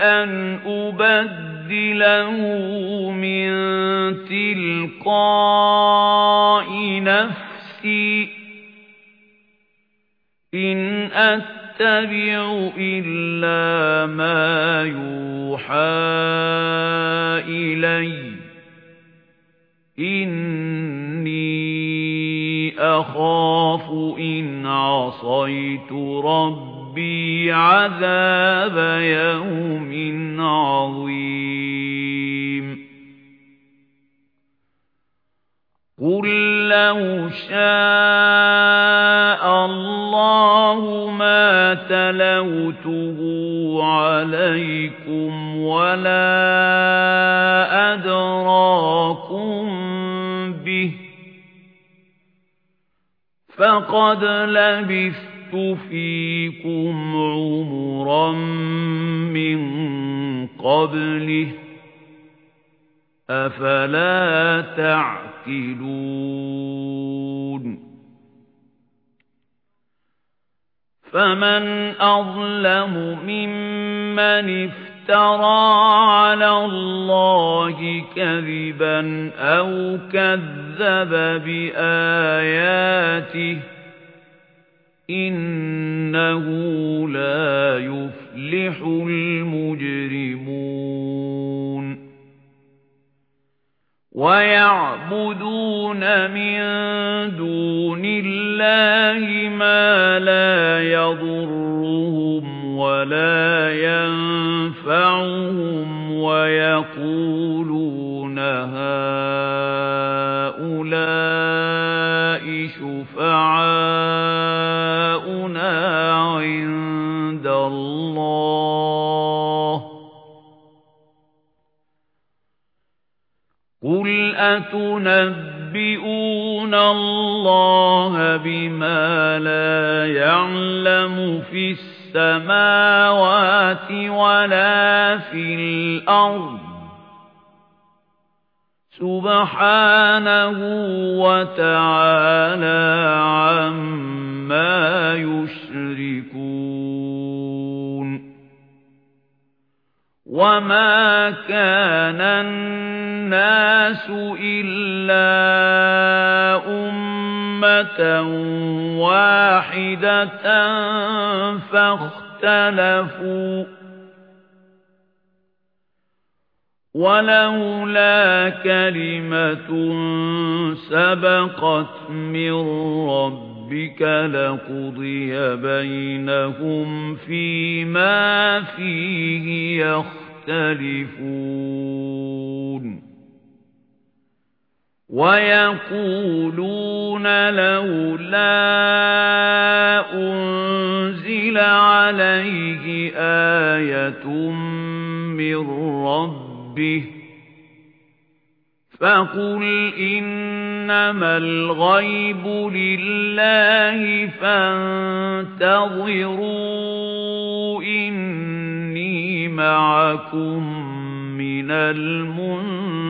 أَنْ أُبَدِّلَهُ مِنْ تِلْقَاءِ نَفْسِي إِنْ أَتَّبِعُ إِلَّا مَا يُوحَى إِلَيَّ إِنِّي أَخَافُ إِنْ عَصَيْتُ رَبِّي عَذَابَ يَوْمٍ عَظِيمٍ. قُل لَّوْ شَاءَ اللَّهُ مَا تَلَوْتُهُ عَلَيْكُمْ وَلَا أَدْرَاكُمْ بِهِ فَقَدْ لَبِثْتُ فِيكُمْ عُمُرًا مِنْ قَبْلِهِ أَفَلَا تَعْقِلُونَ فَمَنْ أَظْلَمُ مِمَّنِ افْتَرَى عَلَى اللَّهِ كَذِبًا أَوْ كَذَّبَ بِآيَاتِهِ إِنَّهُ لَا يُفْلِحُ الْمُجْرِمُونَ وَيَعْبُدُونَ مِن دُونِ اللَّهِ مَا لَا يَضُرُّهُمْ وَلَا يَنفَعُهُمْ وَيَقُولُونَ هَؤُلَاءِ اللَّهِ. قُلْ أَتُنَبِّئُونَ اللَّهَ بِمَا لَا يَعْلَمُ فِي السَّمَاوَاتِ وَلَا فِي الْأَرْضِ سُبْحَانَهُ وَتَعَالَى عَمَّا وَمَا كَانَ النَّاسُ إِلَّا أُمَّةً وَاحِدَةً فَاخْتَلَفُوا وَلَوْلَا كَلِمَةٌ سَبَقَتْ مِنْ رَبِّكَ لَقُضِيَ بَيْنَهُمْ فِيمَا فِيهِ يَخْتَلِفُونَ وَيَقُولُونَ لَوْلَا أُنْزِلَ عَلَيْهِ آيَةٌ مِنْ رَبِّهِ فَقُلْ إِنَّمَا الْغَيْبُ لِلَّهِ فَانتَظِرُوا إِنِّي مَعَكُمْ مِنَ الْمُنتَظِرِينَ.